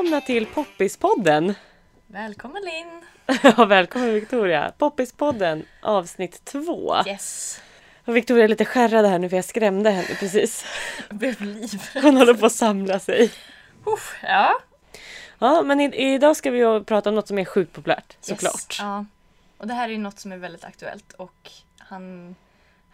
välkomna till Poppispodden! Välkommen Linn! Ja, välkommen Victoria! Poppispodden avsnitt två. Yes! Och Victoria är lite skärrad här nu för jag skrämde henne precis. Jag blev livrädd. Hon håller på att samla sig. Uff, ja. Ja, men i, idag ska vi prata om något som är sjukt populärt Yes. såklart. Ja. Och det här är något som är väldigt aktuellt och han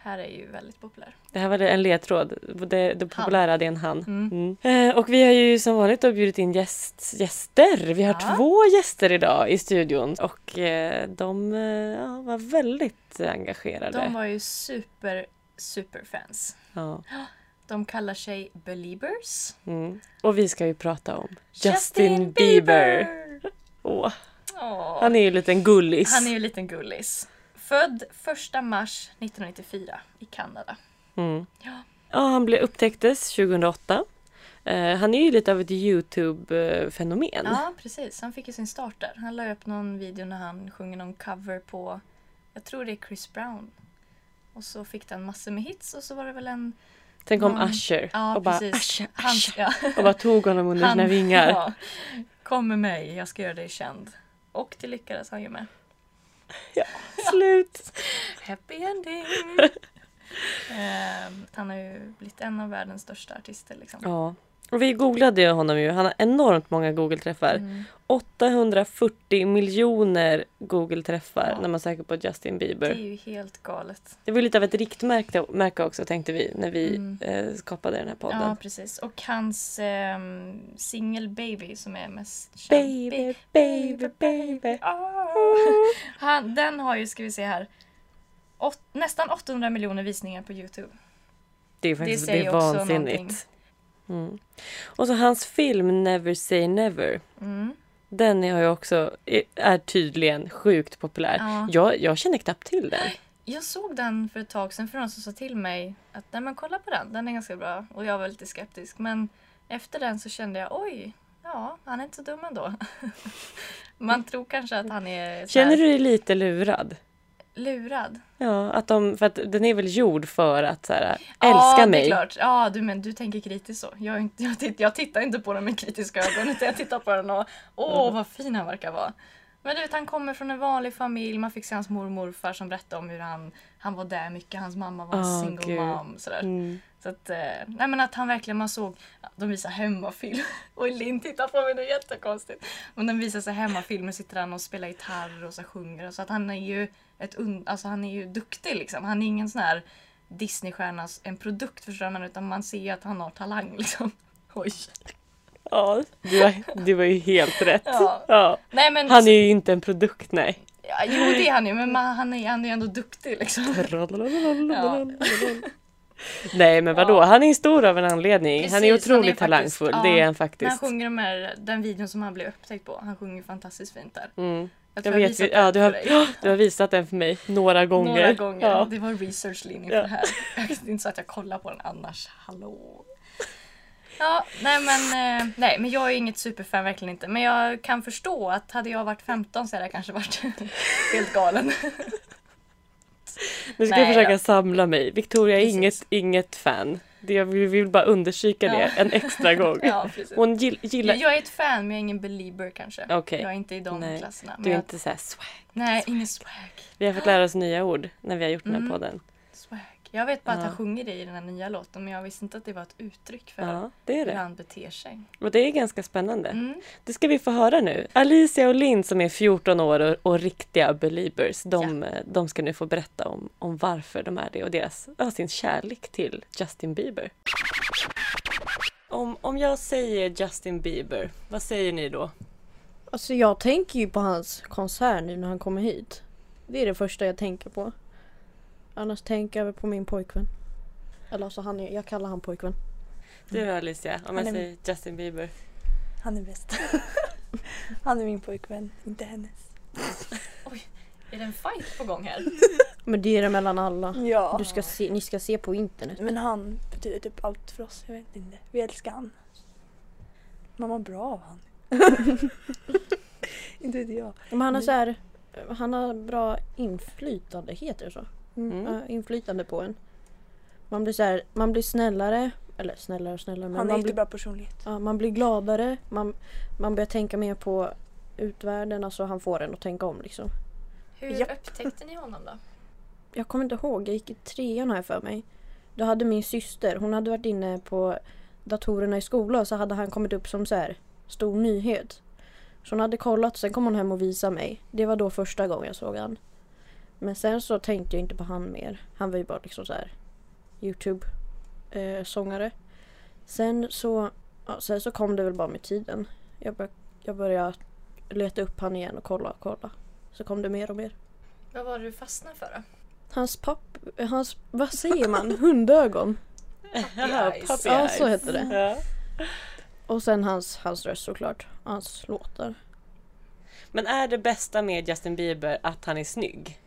här är ju väldigt populär. Det här var en ledtråd. Det, det populära det är en han. Mm. Mm. Eh, och vi har ju som vanligt då bjudit in gäst, gäster. Vi har Ja. två gäster idag i studion och eh, de eh, ja, var väldigt engagerade. De var ju super, super fans. Ja. De kallar sig Beliebers. Mm. Och vi ska ju prata om Justin, Bieber. Åh, Åh. han är ju en liten gullis. Han är ju en liten gullis. Född 1 mars 1994 i Kanada. Mm. Ja. Ja, han blev upptäcktes 2008. Eh, han är ju lite av ett Youtube-fenomen. Ja, precis. Han fick ju sin start där. Han la upp någon video när han sjunger någon cover på, jag tror det är Chris Brown. Och så fick den massor med hits och så var det väl en... Sen kom någon- Usher Ja, och bara precis. Usher, Han, Usher. ja, Och bara tog honom under sina vingar. Ja, Kom med mig, jag ska göra dig känd. Och det lyckades han ju med. Slut! Happy ending! Ehm, han har ju blivit en av världens största artister liksom. Ja. Och vi googlade honom ju. Han har enormt många Google-träffar. Mm. 840 miljoner Google-träffar Ja. när man söker på Justin Det är Bieber. ju helt galet. Det var lite av ett riktmärke märke också tänkte vi när vi Mm. eh, skapade den här podden. Ja, precis. Och hans um, singel Baby som är mest känd. Baby, baby, baby. Ah. Han, den har ju, ska vi se här, åt, nästan 800 miljoner visningar på Youtube. Det är faktiskt det säger är vansinnigt. Mm. Och så hans film Never say never. Mm. Den är ju också, är tydligen sjukt populär. Ja. Jag, jag känner knappt till den. Jag såg den för ett tag sedan för någon som sa till mig att nej men kolla på den, den är ganska bra. Och jag var lite skeptisk. Men efter den så kände jag oj, ja han är inte så dum ändå. Man tror kanske att han är Känner du dig lite lurad? Lurad. Ja, att de, för att den är väl gjord för att så här, älska ja, det mig. är klart. Ja, du, men du tänker kritiskt så. Jag, inte, jag, titt, jag tittar inte på den med kritiska ögon utan jag tittar på den och åh vad fin han verkar vara. Men du vet, han kommer från en vanlig familj. Man fick se hans mormor och morfar som berättade om hur han, han var där mycket. Hans mamma var Åh, single Gud. mom. Sådär. Mm. Så att, eh, nej men att han verkligen, man såg, ja, de visar hemmafilm. Och Linn tittar på mig nu jättekonstigt. Men de visar sig hemmafilmer, sitter han och spelar gitarr och så sjunger. Så att han är ju ett un- alltså han är ju duktig liksom. Han är ingen sån här Disneystjärna, en produkt förstår man, utan man ser ju att han har talang liksom. Oj. Ja, du var, du var ju helt rätt. Ja. Ja. Nej men, Han är ju inte en produkt, nej. ja, jo det är han ju, men man, han, är, han är ju ändå duktig liksom. Nej men vadå, Ja. han är stor av en anledning. han är Precis, han är otroligt faktiskt- talangfull, ja, det är han När han faktiskt. sjunger de här, den videon som han blev upptäckt på, han sjunger fantastiskt fint där. Mm. Jag Jag jag vet, visat ja, du, har, du har visat den för mig några gånger. Några gånger. Ja. Det var researchlinje Ja. för det här. Det är inte så att jag kollar på den annars. Hallå! Ja, nej men, eh, nej men jag är inget superfan, verkligen inte. Men jag kan förstå att hade jag varit 15 så hade jag kanske varit helt galen. Nu ska Nej jag försöka då. samla mig. Victoria är Precis. inget, inget fan. Det, jag vill, bara understryka det Ja. en extra gång. Ja. Hon gill, gillar... Jag, jag är ett fan men jag är ingen belieber kanske. Okej. Jag är inte i de Nej. klasserna. Du är jag, inte så här swag. Nej, ingen swag. Vi har fått lära oss nya ord när vi har gjort den Mm. här podden. Jag vet bara att Ja. han sjunger det i den här nya låten men jag visste inte att det var ett uttryck för Ja, det är hur det. han beter sig. Och det är ganska spännande. Mm. Det ska vi få höra nu. Alicia och Linn som är 14 år och, och riktiga beliebers, de, eh, de ska nu få berätta om, om varför de är det och deras, ja, sin kärlek till Justin Bieber. Om, om jag säger Justin Bieber, vad säger ni då? Alltså jag tänker ju på hans konsert nu när han kommer hit. Det är det första jag tänker på. Annars tänker jag väl på min pojkvän. Eller alltså han är, jag kallar han pojkvän. Du Alicia, om jag Han är- säger Justin Bieber. Han är bäst. Han är min pojkvän, inte hennes. Är det en fight på gång här? Men det är det mellan alla. Ja. Du ska se, ni ska se på internet. Men han betyder typ allt för oss. Jag vet inte. Vi älskar han. Man mår bra av han. inte vet jag. Men han har så här, han har bra inflytande, heter det så? Mm. Ja, inflytande på en. Man blir så här, man blir snällare, eller snällare och snällare men Han har man blir, jättebra personlighet. ja, man blir gladare. Man, man börjar tänka mer på utvärlden. Alltså han får en att tänka om liksom. Hur Japp. upptäckte ni honom då? Jag kommer inte ihåg, jag gick i trean här för mig. Då hade min syster, hon hade varit inne på datorerna i skolan så hade han kommit upp som så här stor nyhet. Så hon hade kollat, sen kom hon hem och visade mig. Det var då första gången jag såg han. Men sen så tänkte jag inte på han mer. Han var ju bara liksom så här Youtube-sångare. sen så, ja, sen så kom det väl bara med tiden. Jag, bör, jag började leta upp han igen och kolla och kolla. Så kom det mer och mer. Vad var det du fastnade för då? Hans papp... Hans... Vad säger man? Hundögon. Jaha, eyes. puppy Ja, så heter det. Ja. Och sen hans, hans röst såklart. Hans låtar. Men är det bästa med Justin Bieber att han är snygg?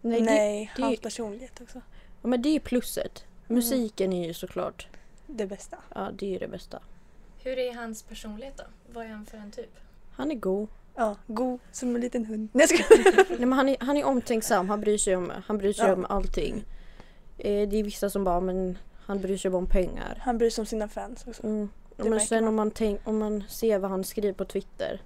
Nej, Nej, det- hans personlighet också. Det, ja, men det är plusset. Musiken är ju såklart... Det bästa. Ja, det är ju det bästa. Hur är hans personlighet då? Vad är han för en typ? Han är god. Ja, god som en liten hund. Nej, skojar. Nej, men han, är, han är omtänksam. Han bryr sig om, han bryr sig Ja. om allting. Eh, det är vissa som bara, men han bryr sig bara om pengar. Han bryr sig om sina fans också. Mm. Det Men sen man. om man, tänk, om man ser vad han skriver på Twitter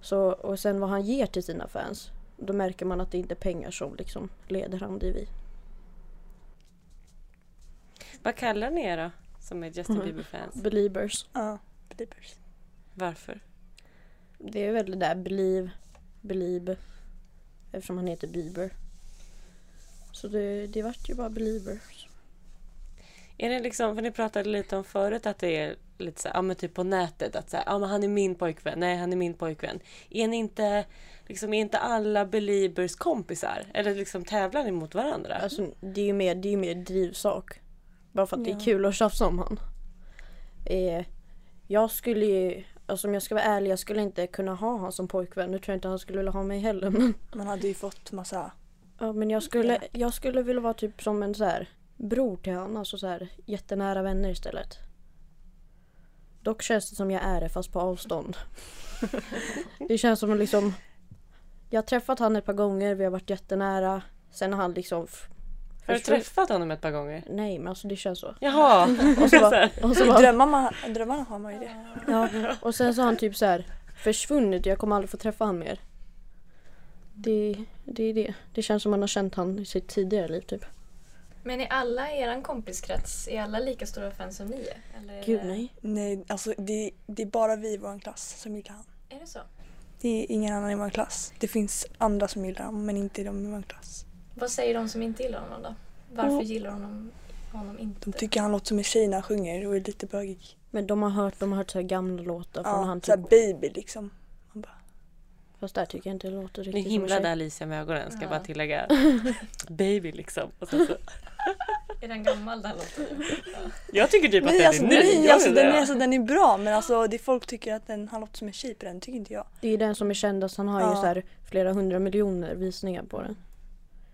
så, och sen vad han ger till sina fans då märker man att det inte är pengar som liksom leder han dit vid. Vad kallar ni er då? Som är Justin Mhm. Bieber-fans? Beliebers. Ja, Beliebers. Varför? Det är väl det där believe, believe eftersom han heter Bieber. Så det, det vart ju bara Beliebers. Är det liksom, för ni pratade lite om förut att det är lite så här, ja men typ på nätet att så här, ja men han är min pojkvän, nej han är min pojkvän. Är ni inte, liksom är inte alla Beliebers kompisar? Eller liksom tävlar ni mot varandra? Alltså det är ju mer, det är ju mer drivsak. Bara för att det Ja. är kul att tjafsa om han. Eh, jag skulle ju, alltså om jag ska vara ärlig, jag skulle inte kunna ha han som pojkvän. Nu tror jag inte han skulle vilja ha mig heller. Men, Man hade ju fått massa... ja, men jag, skulle, jag skulle vilja vara typ som en så här bror till han. Alltså så här jättenära vänner istället. Dock känns det som jag är det fast på avstånd. det känns som liksom Jag har träffat han ett par gånger, vi har varit jättenära. Sen har han liksom Har du träffat honom ett par gånger? Nej men alltså det känns så. Jaha! Och så bara, och så bara, Drömmarna, drömmarna har man ju det. ja, och sen så har han typ så här försvunnit jag kommer aldrig få träffa han mer. Det, det är det. Det känns som man har känt han i sitt tidigare liv typ. Men är alla i er kompiskrets, är alla lika stora fans som ni är? Eller är Gud det- nej. Nej, alltså det, det är bara vi i vår klass som gillar han. Är det så? Det är ingen annan i vår klass. Det finns andra som gillar honom men inte de i vår klass. Vad säger de som inte gillar honom då? Varför Mm. gillar honom, honom inte? De tycker han låter som en tjej när han sjunger och är lite bögig. Men de har hört, de har hört så här gamla låtar från Ja, han typ. baby liksom. Fast där tycker jag inte det låter Nu riktigt som en himlade tjej. Alicia med ögonen, ska Ja. bara tillägga. Baby liksom. Och sen så, Är den gammal den låten? Ja. jag tycker typ att nej, den alltså, är ny. alltså, vet den, är, inte. alltså, den är bra men alltså det folk tycker att den, han låter som en tjej på den, tycker inte jag. Det är den som är kändast. Han har ju Ja. så här flera hundra miljoner visningar på den.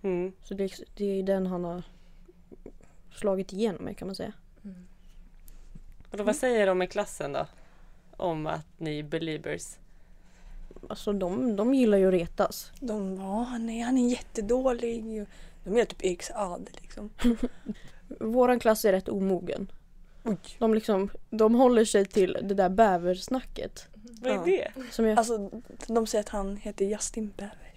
Mm. Så det, det är den han har slagit igenom med kan man säga. Mm. Och då, vad säger de i klassen då? Om att ni är beliebers? Alltså de, de gillar ju att retas. De bara, nej han är jättedålig. De gillar typ Erik Saade liksom. Våran klass är rätt omogen. Oj. De, liksom, de håller sig till det där bäversnacket. Vad är det? Som jag, Alltså de säger att han heter Justin Bieber.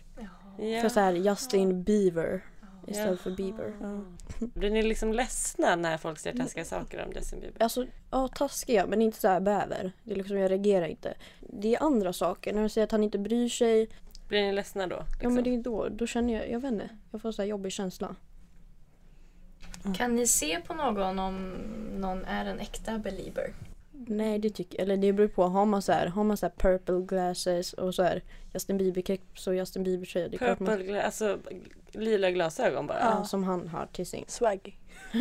Ja. För så här Justin Ja. Istället för Bieber. Ja. Blir ni liksom ledsna när folk säger taskiga saker om Justin Bieber? Alltså, ja taskiga men inte så här bäver. Det är liksom, jag reagerar inte. Det är andra saker. När de säger att han inte bryr sig. Blir ni ledsna då? Ja liksom? men det är då, då känner jag, jag vet inte. Jag får så här jobbig känsla. Kan ni se på någon om någon är en äkta belieber? Nej det tycker eller det beror på. Har man så här, har man så här purple glasses och så här Justin Bieber keps och Justin Bieber tröja. Det är klart man, Purple, gla- alltså lila glasögon bara? ja, som han har till sin. Swaggy.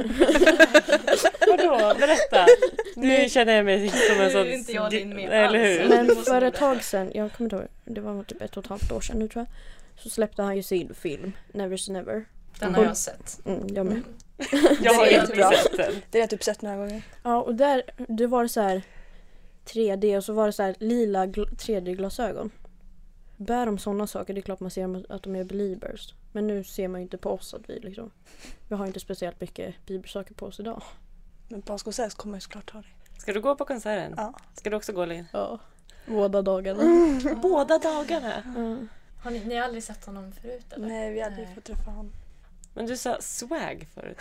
Vadå? Berätta! Nu känner jag mig som en Nu sån... är inte jag din med Eller alls. hur? Men för ett tag sedan, jag kommer inte ihåg, det var typ ett och ett halvt år sedan nu tror jag. Så släppte han ju sin film Never Never. Den har jag sett. Mm, jag med. Jag har Det är inte sett den. Det har jag typ sett några gånger. Ja och där, det var det så här 3D och så var det så här lila gl- 3D-glasögon. Bär de sådana saker, det är klart man ser att de är beliebers. Men nu ser man ju inte på oss att vi liksom, vi har inte speciellt mycket bibelsaker på oss idag. Men på så kommer jag såklart ta det. Ska du gå på konserten? Ja. Ska du också gå Linn? Ja. Båda dagarna. Båda dagarna? Ja. Har ni, ni har aldrig sett honom förut eller? Nej, vi hade ju Nej. fått träffa honom. Men du sa swag förut.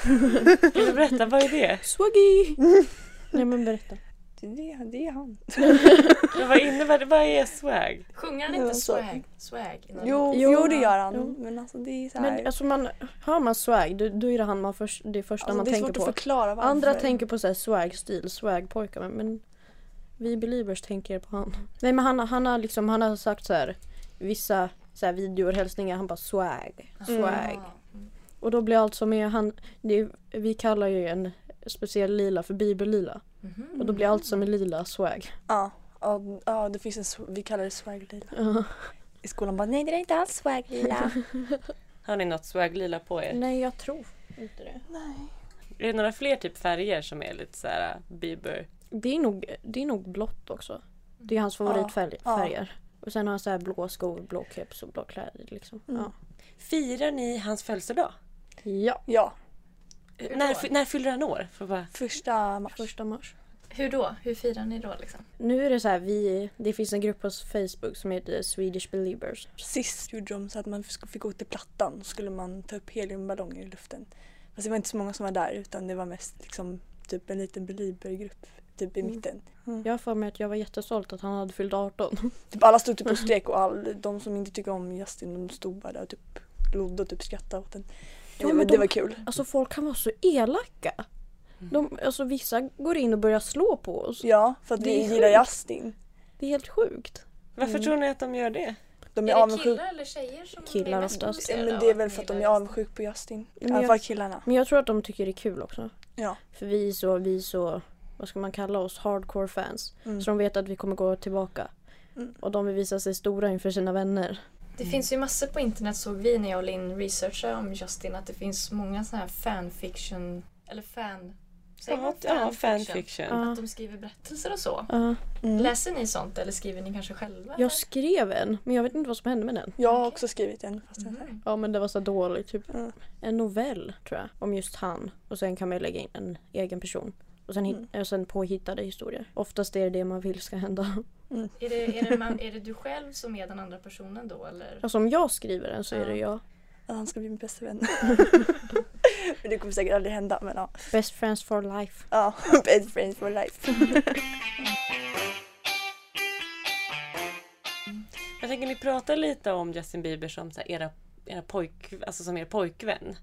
Kan du berätta, vad är det? Swaggy! Nej men berätta. Det är, det, är han. Men vad innebär det? Vad är swag? Sjunger han inte så. swag? Swag? Jo, Jo, jo, det gör han. jo. Men alltså det är så här. Men alltså man, hör man swag då, då är det han man först, det första alltså, man det är tänker svårt på. att förklara varför. Andra tänker på så här swag-stil, swag-pojkar men, men vi believers tänker på han. Nej men han, han har liksom, han har sagt så här vissa så här videor, hälsningar, han bara swag, swag. Mm. Och då blir allt som är han, det vi kallar ju en speciell lila för bibellila. Mhm. Och då blir allt som är lila swag. Ja, ja, ja det finns en, sw- vi kallar det swag-lila. Ja. I skolan bara nej det är inte alls swag-lila. Har ni något swag-lila på er? Nej jag tror inte det. nej. Är det några fler typ färger som är lite så här uh, Bieber? Det är nog, det är nog blått också. Det är hans favoritfärger. Ja. färger. Och sen har han så här blå skor, blå keps och blå kläder liksom. Mm. Ja. Firar ni hans födelsedag? ja. Ja, När, när fyller han år? För bara... första mars. Första mars. Hur då? Hur firar ni då liksom? Nu är det så här, vi, det finns en grupp på Facebook som heter Swedish Believers. Sist gjorde de så att man fick gå till plattan och skulle man ta upp heliumballonger i luften. Fast det var inte så många som var där utan det var mest liksom typ en liten beliebergrupp typ i Mm. mitten. Jag har för mig att jag var jättestolt att han hade fyllt 18. Typ alla stod typ och skrek och all, de som inte tycker om Justin de stod bara där och typ glodde och typ skrattade åt den. Ja, det, men de- det var kul. Alltså folk kan vara så elaka. De, alltså vissa går in och börjar slå på oss. Ja, för att Det vi gillar sjukt. Justin. Det är helt sjukt. Varför Mm. tror ni att de gör det? De är, Är det killar eller tjejer som Killar är mest oftast. Men det är väl för att de är avundsjuka på Justin. I Men alla jag- fall killarna. Men jag tror att de tycker det är kul också. Ja. För vi är så, vi är så, vad ska man kalla oss, hardcore fans. Mm. Så de vet att vi kommer gå tillbaka. Mm. Och de vill visa sig stora inför sina vänner. Det finns ju massor på internet såg vi när jag och Linn researchade om Justin att det finns många sådana här fanfiction eller fan... Ja, ja, fanfiction. Ja. Att de skriver berättelser och så. Ja. Mm. Läser ni sånt eller skriver ni kanske själva? jag skrev en, men jag vet inte vad som hände med den. Jag har också skrivit en. Mhm. Ja men det var så dåligt. Typ Ja. en novell tror jag. Om just han. Och sen kan man ju lägga in en egen person. Och sen, Mm. och sen påhittade historier. Oftast är det det man vill ska hända. Är, det, är, det man, är det du själv som är den andra personen då eller? Alltså om jag skriver den så är Ja. det jag. Ja, han ska bli min bästa vän. men det kommer säkert aldrig hända. Men ja. Best friends for life. ja. Best friends for life. Jag tänker ni pratar lite om Justin Bieber som så här, era, era pojk, alltså som er pojkvän.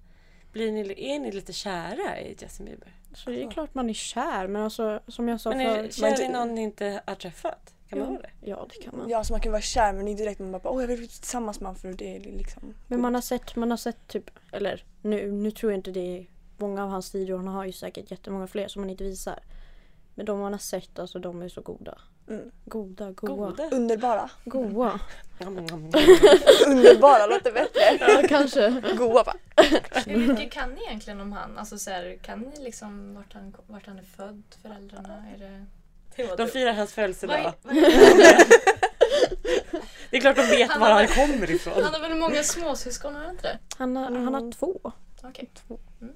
Blir ni, är ni lite kära i Justin Bieber? Så det är klart man är kär men alltså som jag sa Men är förut. kär i någon ni inte har träffat? Kan man Ja. vara det? Ja det kan man. Ja, så man kan vara kär men inte direkt man bara åh jag vill bli tillsammans med honom för det är liksom Men man har sett, man har sett typ, eller nu, nu tror jag inte det är många av hans videor, han har ju säkert jättemånga fler som han inte visar. Men de man har sett, alltså de är så goda. Mm. Goda, goa. Goda? Underbara. Goa. Underbara låter bättre. Ja kanske. Goa bara. Hur mycket kan ni egentligen om han? Alltså så här, kan ni liksom vart han, vart han är född, föräldrarna? Är det... De du. firar hans Vad födelsedag. är- vad är- Det är klart de vet Han var han kommer ifrån. Han har väl många småsyskon, har han inte det? Han har, han har två. Okej. Mm.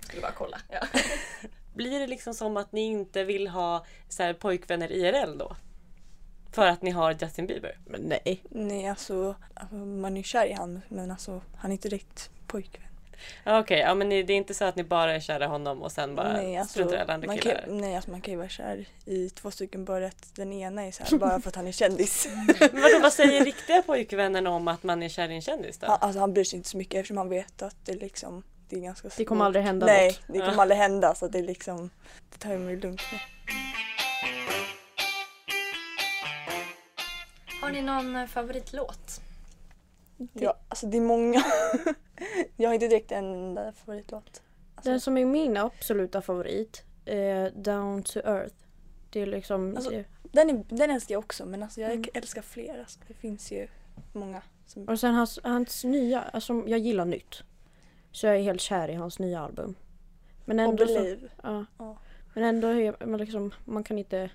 Skulle bara kolla. Ja. Blir det liksom som att ni inte vill ha så här, pojkvänner IRL då? För att ni har Justin Bieber? Men nej. Nej alltså, alltså man är kär i han men alltså han är inte direkt pojkvän. Ja, Okej, ja, men ni, det är inte så att ni bara är kära i honom och sen bara nej, alltså, struntar i alla andra man killar? kan, nej alltså man kan ju vara kär i två stycken bara att den ena är så här bara för att han är kändis. Men vadå, vad säger riktiga pojkvännen om att man är kär i en kändis då? Han, alltså han bryr sig inte så mycket eftersom han vet att det liksom det är ganska svårt. Det kommer aldrig hända Nej, något. det kommer Ja. aldrig hända så det är liksom det tar jag mig lugnt med. Har ni någon eh, favoritlåt? Ja, alltså det är många. jag har inte direkt en enda favoritlåt. Alltså, Den som är min absoluta favorit är Down to Earth. Det är liksom... Alltså- det, den, är, den älskar jag också men alltså jag Mm. älskar fler. Alltså, det finns ju många. Som, och sen hans, hans nya, alltså jag gillar nytt. Så jag är helt kär i hans nya album. Men och ändå så, Believe. ja. Ja. Men ändå är man liksom, man kan inte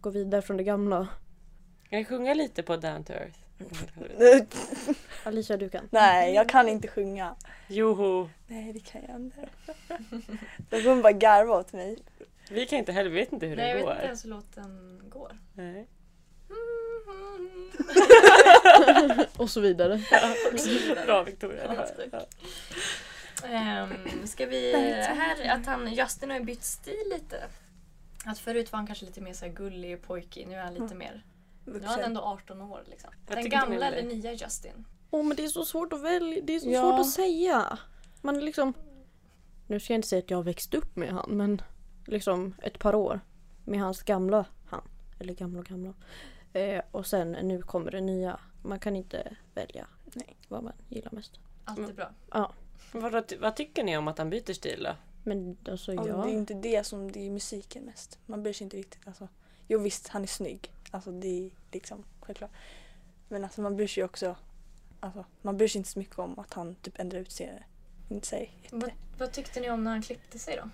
gå vidare från det gamla. Kan ni sjunga lite på Down to Earth? Alicia du kan. Nej, jag kan inte sjunga. Joho! Nej, det kan jag inte. Då kommer bara garva åt mig. Vi kan inte heller, vi vet inte hur Nej, jag det vet går. inte ens hur låten går. Nej. Och så vidare. Bra Victoria. Ja. Um, ska vi... Här, att han, Justin har ju bytt stil lite. Att förut var han kanske lite mer så här gullig och pojkig. Nu är han lite mer... Nu är han Vuxen. ändå 18 år liksom. Den gamla eller nya Justin? Åh men det är så svårt att välja. Det är så Ja. svårt att säga. Man är liksom... Nu ska jag inte säga att jag har växt upp med han men liksom ett par år med hans gamla han. Eller gamla och gamla. Eh, och sen nu kommer det nya. Man kan inte välja Nej. vad man gillar mest. Allt Mm. är bra. Ja. Vad, vad tycker ni om att han byter stil då? Men alltså Alltså, ja. Det är inte det som, det är musiken mest. Man bryr sig inte riktigt. Alltså, jo visst, han är snygg. Alltså det är liksom självklart. Men alltså man bryr sig också, alltså man bryr sig inte så mycket om att han typ ändrar utseende. Inte säger Vad, vad tyckte ni om när han klippte sig då?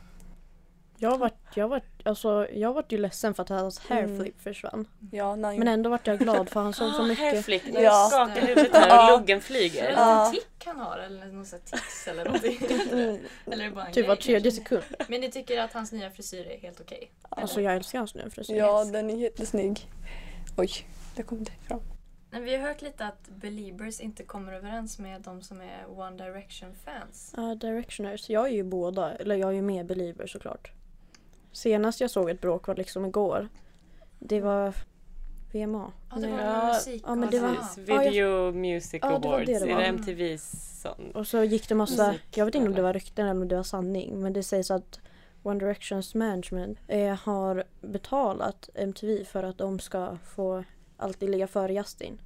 Jag vart, jag vart, alltså, jag vart ju ledsen för att hans Mm. hairflip försvann. Ja, när han Men ändå vart jag glad för han såg så Ah, mycket. hairflick, när Ja. du skakar huvudet här och Ja. luggen Är det flyger. Ja. någon tick han har eller någon sån här tics eller någonting? Mm. eller är det bara en Typ var grej? tredje sekund. Men ni tycker att hans nya frisyr är helt okej? Alltså jag älskar hans nya frisyr. Ja, den är jättesnygg. Oj, där kom det fram. Men vi har hört lite att Beliebers inte kommer överens med de som är One Direction-fans. Ja, Directioners. Jag är ju båda, eller jag är ju med Belieber såklart. Senast jag såg ett bråk var liksom igår. Det var VMA. Ja, det var. Ja, musik ja, men det var- Precis, Ja, jag- Video Music Ja, det var Awards. det det är det MTVs sån? Och så gick det massa, Musik, jag vet inte om det var rykten eller om det var sanning, men det sägs att One Directions management eh, har betalat MTV för att de ska få alltid ligga före Justin.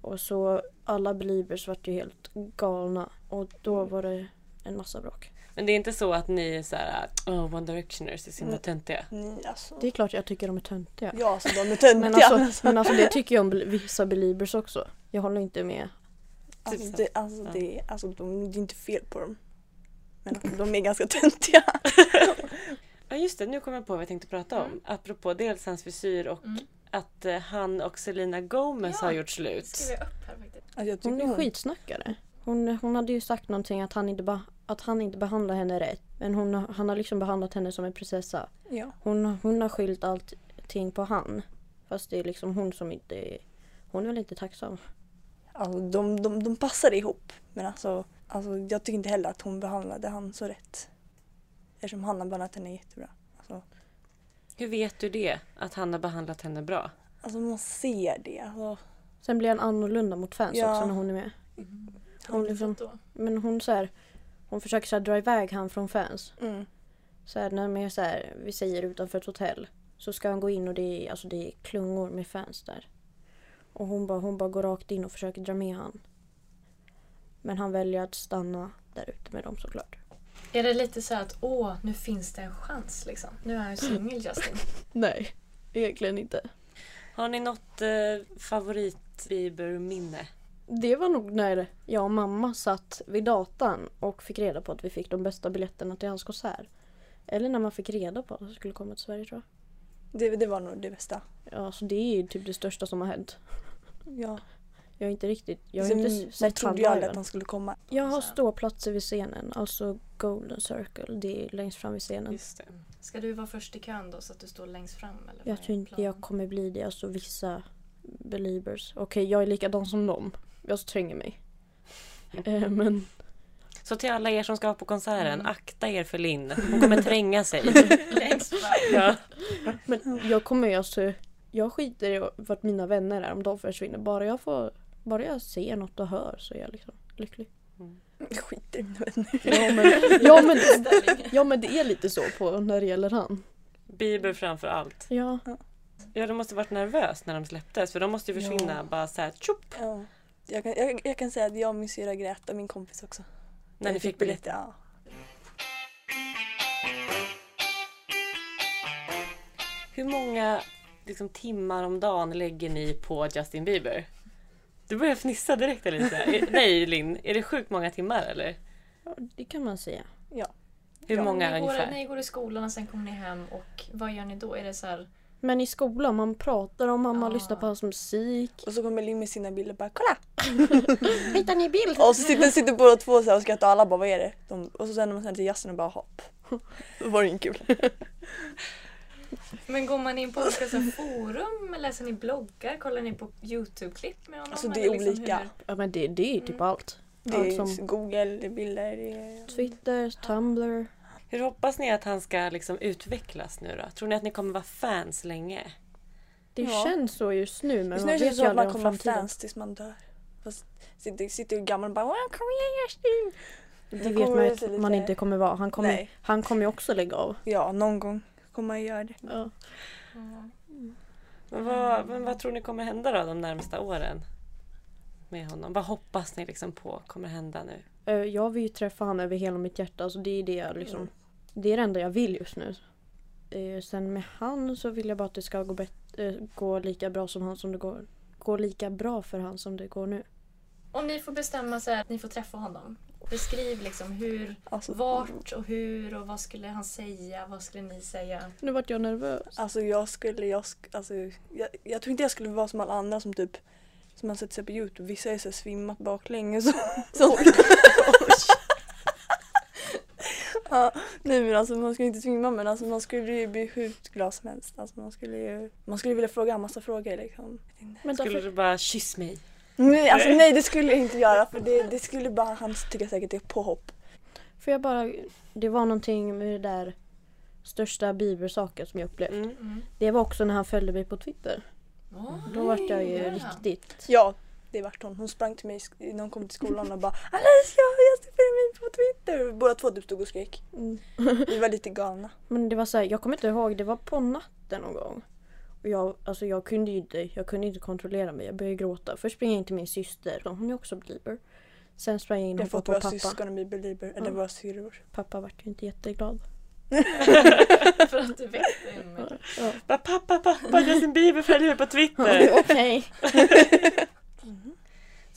Och så alla Beliebers vart ju helt galna och då var det en massa bråk. Men det är inte så att ni är såhär, oh, One Directioners är så himla töntiga. Ni, alltså. Det är klart jag tycker de är töntiga. Ja, så de är töntiga. Men alltså, men alltså det tycker jag om vissa Beliebers också. Jag håller inte med. Alltså, Typ det, alltså, det, alltså de, det är inte fel på dem. Men alltså, de är ganska töntiga. Ja just det, nu kommer jag på vad jag tänkte prata om. Mm. Apropå dels hans frisyr och Mm. att eh, han och Selena Gomez Ja, har gjort slut. jag upp här faktiskt. Alltså, jag Hon är hon, skitsnackare. Hon, hon hade ju sagt någonting att han inte, ba, att han inte behandlar henne rätt. Men hon, han har liksom behandlat henne som en prinsessa. ja. Hon, hon har skyllt allting på han. Fast det är liksom hon som inte. Hon är väl inte tacksam. Alltså, de, de, de passade ihop. Men alltså, alltså, jag tycker inte heller att hon behandlade han så rätt. Eftersom han har behandlat henne jättebra. Alltså, Hur vet du det? Att han har behandlat henne bra? alltså man ser det. Alltså, Sen blir han annorlunda mot fans Ja. också när hon är med. Har ni liksom-? Men hon så här, Hon försöker så här, dra iväg han från fans. mm. Så här, när man är så här, vi säger utanför ett hotell. Så ska han gå in och det är, alltså det är klungor med fans där. Och hon bara, hon bara går rakt in och försöker dra med han. Men han väljer att stanna där ute med dem såklart. Är det lite så att åh, nu finns det en chans liksom? Nu är han ju singel Justin. Nej, egentligen inte. Har ni något eh, favorit minne Det var nog när jag och mamma satt vid datan och fick reda på att vi fick de bästa biljetterna till hans konsert. Eller när man fick reda på att han skulle komma till Sverige tror jag. det, det var nog det bästa. Ja, så det är ju typ det största som har hänt. Ja. Jag har inte riktigt, jag har Sen, inte man sett trodde ju aldrig att han skulle komma. Jag har ståplatser vid scenen, alltså Golden Circle. Det är längst fram vid scenen. Just det. Ska du vara först i kön då så att du står längst fram? Eller Jag är tror inte jag kommer bli det, alltså vissa beliebers. Okej, jag är likadan som dem. Jag tränger mig. Eh, men Så till alla er som ska på konserten, Mm. akta er för Linn. Hon kommer tränga sig. ja. Men jag kommer ju alltså... Jag skiter i vart mina vänner är om de försvinner. Bara jag får... Bara jag ser något och hör så är jag liksom lycklig. Jag skiter i mina vänner. Ja men, ja, men, ja men det är lite så på när det gäller han. Bieber framför allt. Ja. Ja, de måste varit nervös när de släpptes för de måste ju försvinna Ja. bara såhär tjopp Ja. Jag, kan, jag, jag kan säga att jag och min syrra grät och min kompis också. när ni Jag fick biljetter. Ja. Hur många liksom, timmar om dagen lägger ni på Justin Bieber? Du börjar fnissa direkt. Är- Nej Linn, är det sjukt många timmar eller? ja, det kan man säga. Hur Ja, många ni går, ungefär? Ni går i skolan och sen kommer ni hem och vad gör ni då? Är det så här Men i skolan, man pratar om mamma, Ah. lyssnar på hans musik. Och så kommer Linn med sina bilder och bara kolla! Hittar ni bild? Och så sitter, sitter båda två så här och skrattar och alla bara vad är det? De, och så sänder man sen till jazzen och bara hopp. Då var det inte kul. Men går man in på olika så forum, läser ni bloggar, kollar ni på Youtube-klipp med honom? Alltså, det är liksom olika. hur- Ja men det, det är typ allt. Det Allt är som Google, det är bilder, det är... Twitter, Tumblr. Hur hoppas ni att han ska liksom utvecklas nu då? Tror ni att ni kommer vara fans länge? Det Ja. känns så just nu men Just man nu känns det vet ju att man aldrig om kommer vara framtiden. fans tills man dör. Fast sitter, sitter ju gammal och bara "Wow, kom igen Justin! Det vet man ju att lite- man inte kommer vara. Han kommer, Nej. han kommer ju också lägga av. Ja, någon gång kommer man göra det. Ja. Ja. Men vad, men vad tror ni kommer hända då de närmsta åren? Med honom? Vad hoppas ni liksom på kommer hända nu? Eh, Jag vill ju träffa han över hela mitt hjärta. Alltså det är det jag liksom. Det är det enda jag vill just nu. Eh, Sen med han så vill jag bara att det ska gå, bet- eh, gå lika bra som han som det går. Gå lika bra för han som det går nu. Om ni får bestämma så här, att ni får träffa honom. Beskriv liksom hur, Alltså, vart och hur och vad skulle han säga, vad skulle ni säga? Nu vart jag nervös. Alltså jag skulle, jag, sk- alltså, jag, jag tror inte jag skulle vara som alla andra som typ som man sett sig på Youtube. Vissa är så här svimmat baklänges och så. ja, nej men alltså man skulle inte svimma men alltså man skulle ju bli hur glad som helst. Alltså man skulle ju, man skulle vilja fråga en massa frågor liksom. Men Skulle du bara kyss mig? Nej, alltså, nej det skulle jag inte göra för det, det skulle bara han tycka säkert det är påhopp. för jag bara, det var någonting med det där största Bieber-saken som jag upplevt. Mm. Mm. Det var också när han följde mig på Twitter. Då vart jag ju riktigt... Ja, det vart hon. Hon sprang till mig när hon kom till skolan och bara Alicia jag följer mig på Twitter. Båda två typ stod och skrek. Mm. Vi var lite galna. Men det var så här, jag kommer inte ihåg, det var på natten någon gång. Och jag, alltså jag kunde ju inte, jag kunde inte kontrollera mig. Jag började gråta. Först sprang jag in till min syster, hon är också belieber. Sen sprang jag in Jag och har hoppade fått på våra pappa. syskon att bli belieber, eller Ja. våra syrror. Pappa vart ju inte jätteglad. För att du väckte mig. Ja. Pappa, pappa, Justin Bieber följer mig på Twitter. Okej.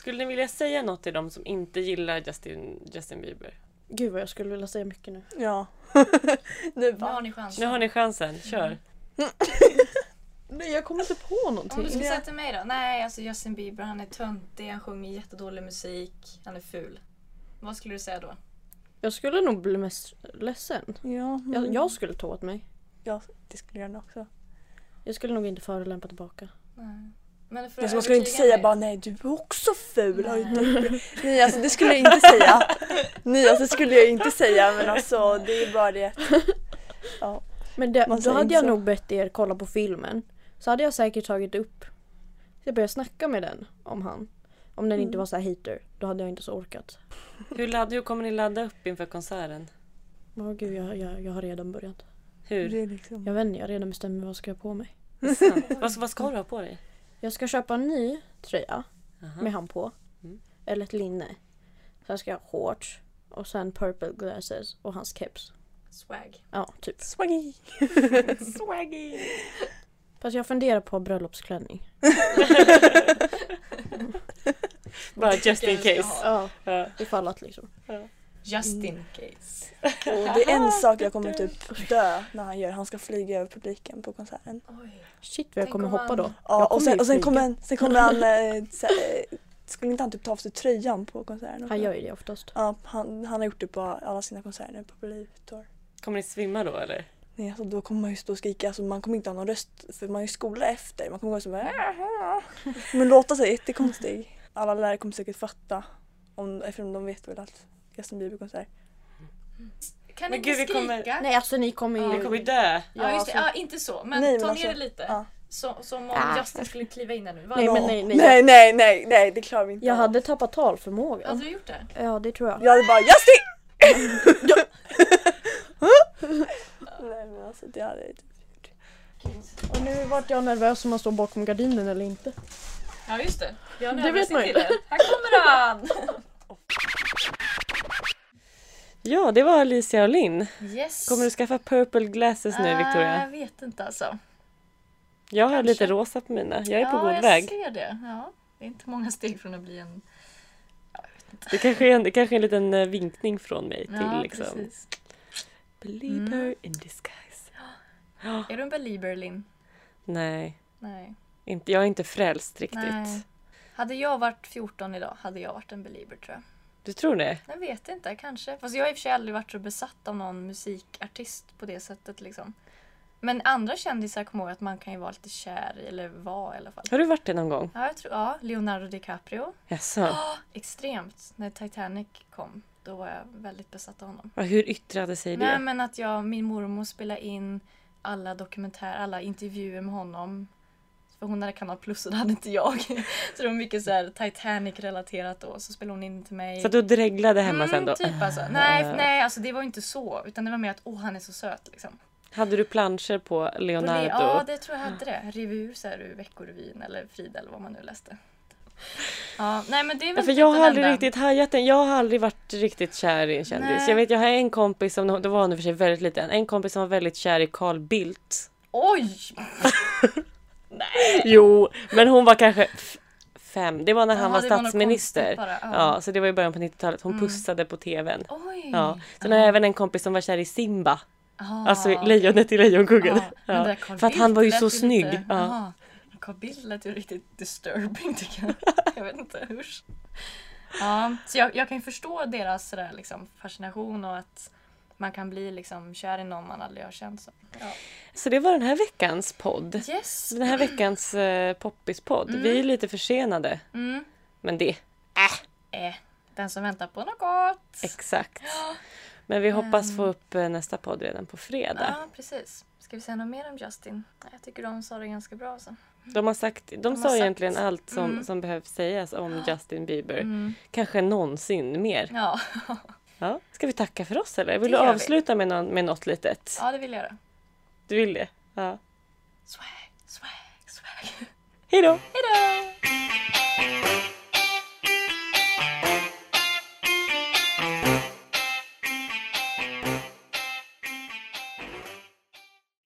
Skulle ni vilja säga något till dem som inte gillar Justin, Justin Bieber? Gud vad jag skulle vilja säga mycket nu. Ja. nu Nu bara. har ni chansen. Nu har ni chansen, kör. Nej jag kommer inte på Om någonting. du skulle säga till mig då? Nej, alltså Justin Bieber han är töntig, han sjunger jättedålig musik, han är ful. Vad skulle du säga då? Jag skulle nog bli mest ledsen. Ja, men... Jag, jag skulle ta åt mig. ja, det skulle jag nog också. Jag skulle nog inte förolämpa tillbaka. Nej. Men för att man skulle inte säga mig- bara nej du är också ful. Nej. det?" Nej alltså det skulle jag inte säga. Nej alltså det skulle jag inte säga men alltså det är bara det. Ja. Men det, då hade inte jag så. nog bett er kolla på filmen. Så hade jag säkert tagit upp. Jag började snacka med den om han. Om den inte Mm. var så här hater. Då hade jag inte så orkat. Hur, ladd, hur kommer ni ladda upp inför konserten? Åh gud, jag, jag, jag har redan börjat. Hur? Det är liksom... Jag vet inte, jag har redan bestämt mig vad jag ska ha på mig. Vad, vad ska du ha på dig? Jag ska köpa en ny tröja Aha. med han på. Mm. Eller ett linne. Sen ska jag ha shorts. Och sen purple glasses och hans keps. Swag. Ja, typ. Swaggy! Swaggy! Fast jag funderar på bröllopsklänning. Bara just in case. Ja, Ja. ifall att liksom. Just in case. Och det är en sak jag kommer typ dö när han gör. Han ska flyga över publiken på konserten. Oj. Shit vad jag kommer om hoppa han- då. Ja, och sen, och sen, kommer, han- sen kommer han... eh, så, eh, skulle inte han typ ta av sig tröjan på konserten? också? Han gör ju det oftast. Ja, han, han har gjort det på alla sina konserter på Believe Tour. Kommer ni svimma då eller? Nej, alltså då kommer man ju stå och skrika. Alltså, man kommer inte ha någon röst för man är ju skola efter. Man kommer gå så bara... Men låta sig jättekonstig. Alla lärare kommer säkert fatta. Om, eftersom de vet väl att Justin Bieber-konsert. Kan Men ni gud, inte vi kommer- skrika? Nej alltså ni kommer ju... Ni kommer ju dö. Ja, just det. Ja, inte så. Men Nej, men ta ner alltså- det lite. Ja. Så, som om Ah. Justin skulle kliva in där nu. Vad Nej, men nej, nej. nej, nej, nej, nej, det klarar vi inte Jag av. hade tappat talförmåga. Hade du gjort det? Ja, det tror jag. Jag hade bara Justin! nej men alltså det hade jag gjort. Och nu vart jag nervös om man står bakom gardinen eller inte. Ja, just det. Vi har en Det vet man ju. överraskning till er. Här kommer han! Ja, det var Alicia och Linn. Yes. Kommer du skaffa purple glasses nu Victoria? Jag vet inte alltså. Jag har kanske. lite rosa på mina. Jag är på ja, god jag väg. ser det. Ja, det är inte många steg från att bli en... Det kanske är en, det kanske är en liten eh, vinkning från mig till Ja, liksom. precis. Belieber Mm. in disguise. Är du en belieber, Linn? Nej, Nej. inte, jag är inte frälst riktigt. Nej. Hade jag varit 14 idag hade jag varit en belieber tror jag. Du tror det? Jag vet inte, kanske. Fast jag har i och för sig aldrig varit så besatt av någon musikartist på det sättet liksom. Men andra kändisar kommer ihåg att man kan ju vara lite kär i, eller vara i alla fall. Har du varit det någon gång? Ja, jag tror, ja Leonardo DiCaprio. Jaså? Extremt. När Titanic kom, då var jag väldigt besatt av honom. Ja, Hur yttrade sig Nej det? men att jag, min mormor spelade in alla dokumentärer, alla intervjuer med honom. För hon hade Kanal Plus och det hade inte jag. Så det var mycket så här Titanic-relaterat då. Så spelade hon in till mig. Så du dreglade hemma sen Mm, då? Typ alltså. Nej, nej, alltså det var inte så. Utan det var mer att åh, han är så söt liksom. Hade du planscher på Leonardo? Ja, det tror jag hade det. Revur så här, Veckorevyn eller Frida eller vad man nu läste. Ja, nej men det är Ja, väl för typ jag har den aldrig riktigt hajat den. Jag har aldrig varit riktigt kär i en kändis. Nej. Jag vet, jag har en kompis som, då var och för sig väldigt liten, en kompis som var väldigt kär i Carl Bildt. Oj! Jo, men hon var kanske fem. Det var när han Ja, var var statsminister. bara, ja. ja. så det var i början på 90-talet. Hon Mm. pussade på tvn. Oj! Ja. Sen har jag även en kompis som var kär i Simba. Ah, Alltså Lejonet i Lejonkungen. Där Ja. För att han var ju så lite- snygg. Ja. Carl Bildt lät ju riktigt disturbing tycker jag. jag vet inte, usch. Ja, så jag, jag kan ju förstå deras sådär, liksom, fascination och att man kan bli liksom, kär i någon man aldrig har känt. Så. Ja. Så det var den här veckans podd. Yes! Den här veckans eh, poppispodd. Mm. Vi är lite försenade. Mm. Men det, Eh, den som väntar på något gott. exakt. Men vi hoppas Mm. få upp eh, nästa podd redan på fredag. Ja, precis. Ska vi säga något mer om Justin? Jag tycker de sa det ganska bra. Så. De har sagt, de, har sa sagt- egentligen allt som, Mm. som behövs sägas om Justin Bieber. Mm. Kanske någonsin mer. Ja. Ja. Ska vi tacka för oss eller? Vill Det du gör vi. avsluta med, någon, med något litet? ja, det vill jag göra. Du vill det? Ja. Swag, swag, swag. Hej då! Hejdå!